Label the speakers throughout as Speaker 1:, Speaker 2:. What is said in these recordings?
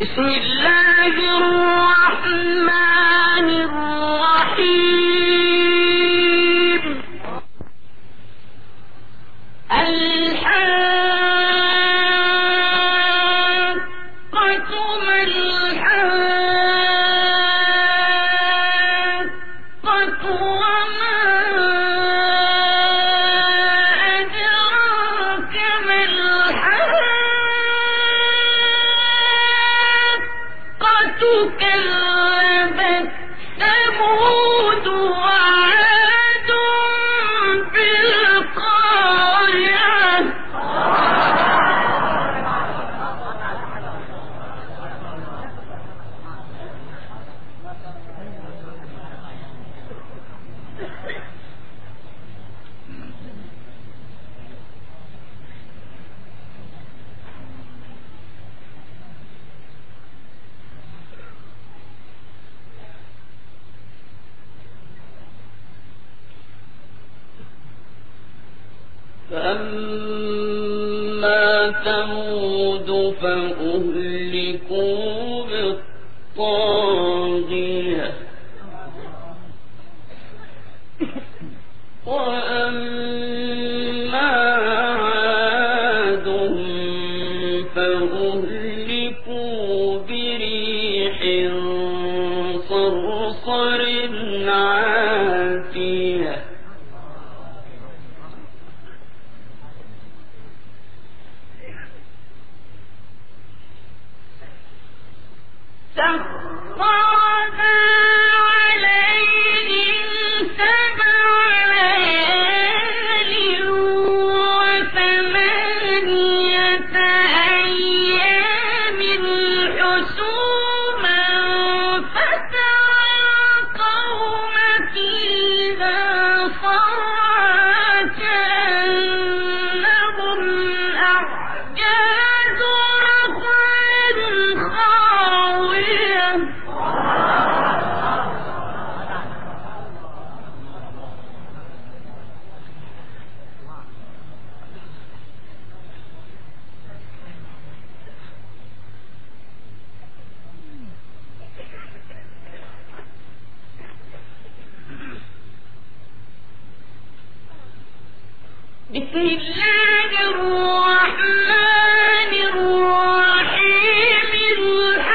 Speaker 1: بسم الله الرحمن
Speaker 2: فأما ثمود فأهلكوا
Speaker 1: بالطاغوت بسم الله الرحمن الرحيم الحق.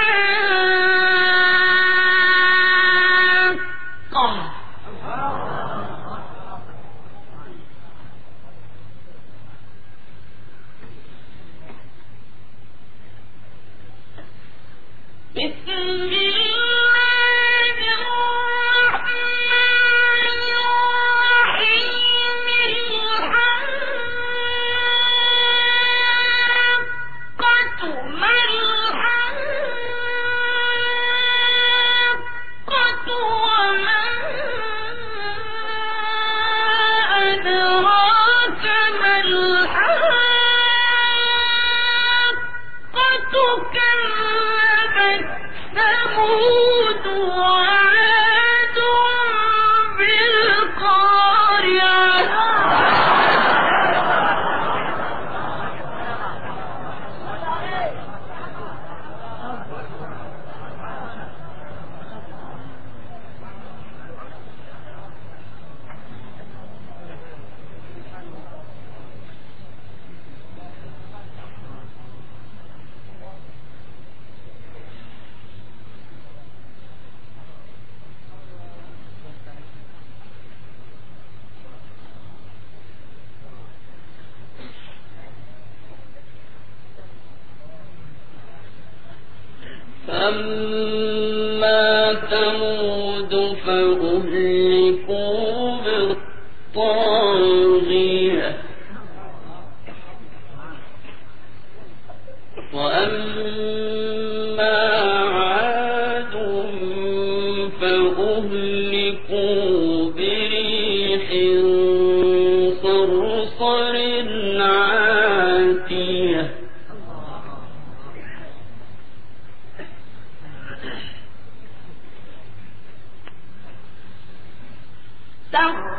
Speaker 1: بسم الله
Speaker 2: وأما عاد فأهلكوا بريح صرصر عاتية.
Speaker 1: تهوى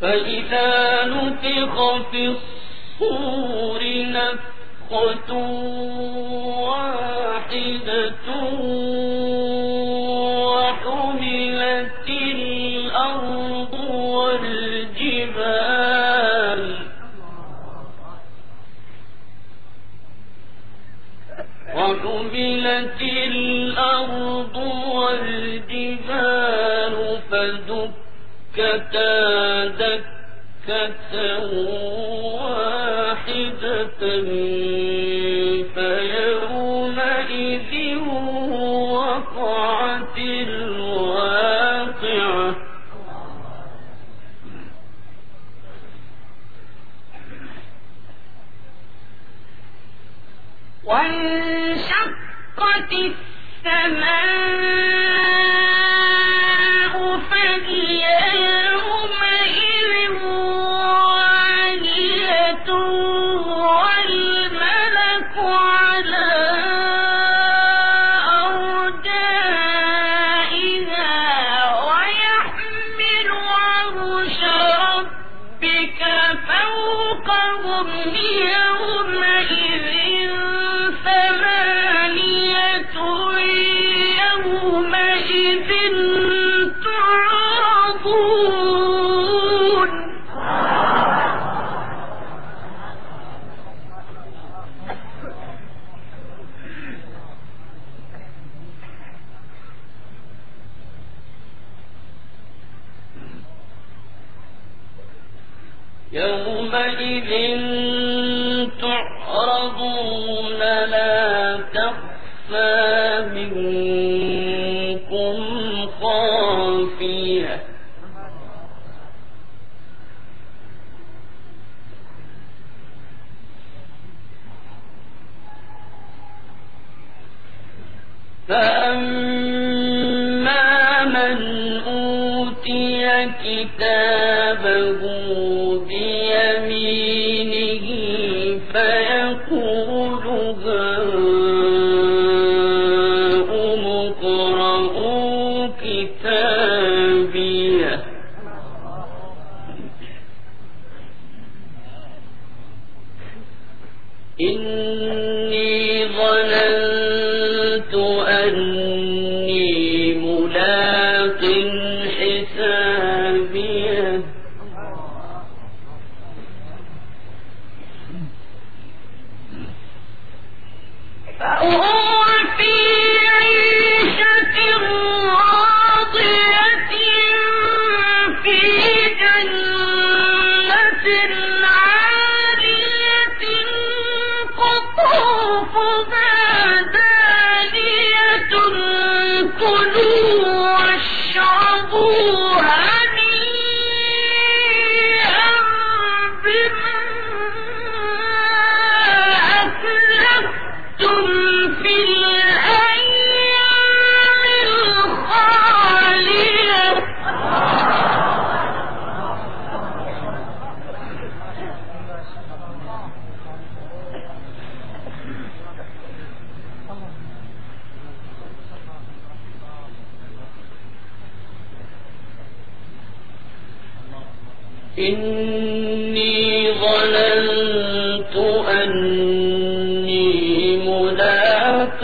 Speaker 2: فإذا نفخ في الصور نفخة واحدة وحملت الأرض والجبال. وحملت الأرض والجبال فدك دكة واحدة فيومئذ وقعت الواقعة
Speaker 1: وانشقت السماء
Speaker 2: تخفى منكم خافية فأما من أوتي كتابه بيمينه إن إني ظننت أني ملاق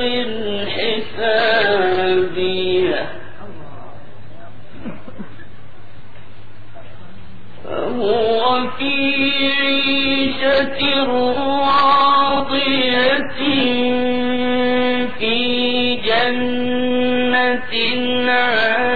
Speaker 2: حسابيه
Speaker 1: فهو في عيشة راضية في جنة عالية.